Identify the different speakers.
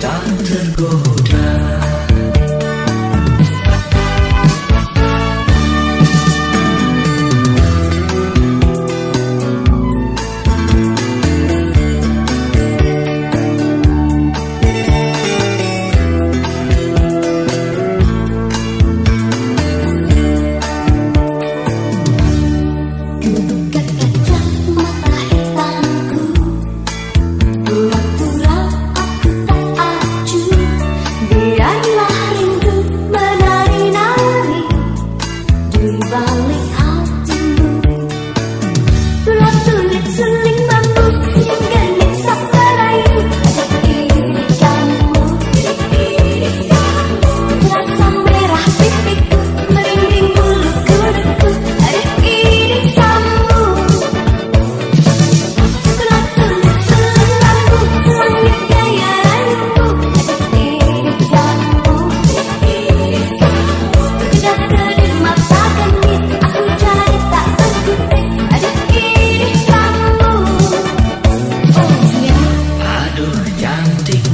Speaker 1: tan thân cô ra. Deep.